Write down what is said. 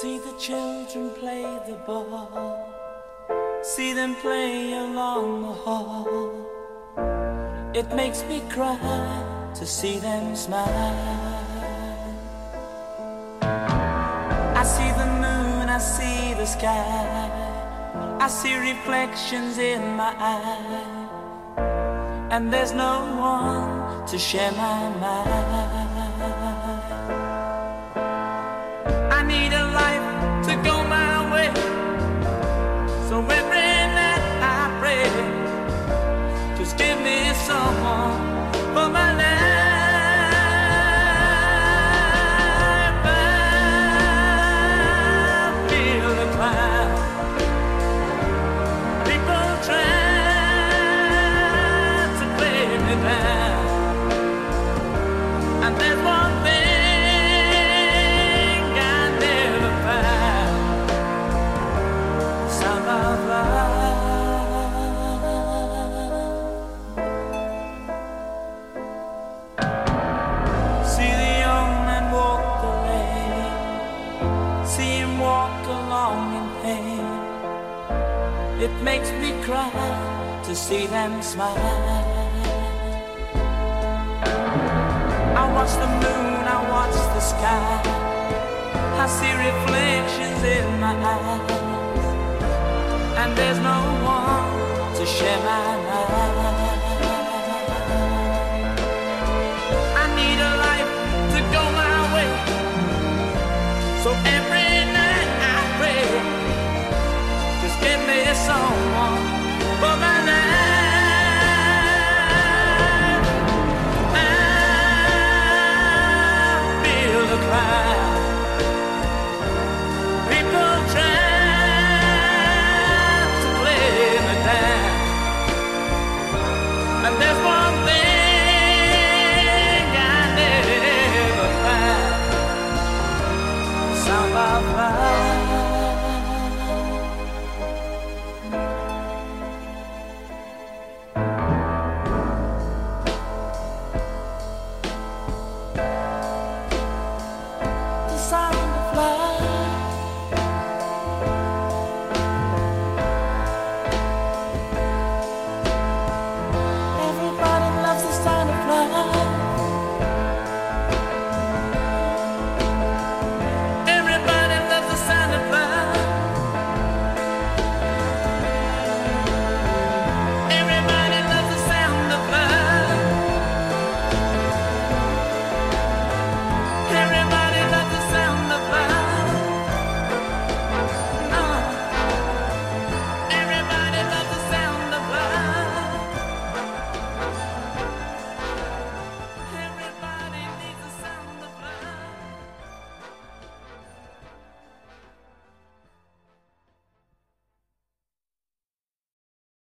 See the children play the ball. See them play along the hall. It makes me cry to see them smile. I see the moon, I see the sky. I see reflections in my eye. And there's no one to share my mind. Someone for my life. It makes me cry to see them smile. I watch the moon, I watch the sky. I see reflections in my eyes. And there's no one to share my life. sun.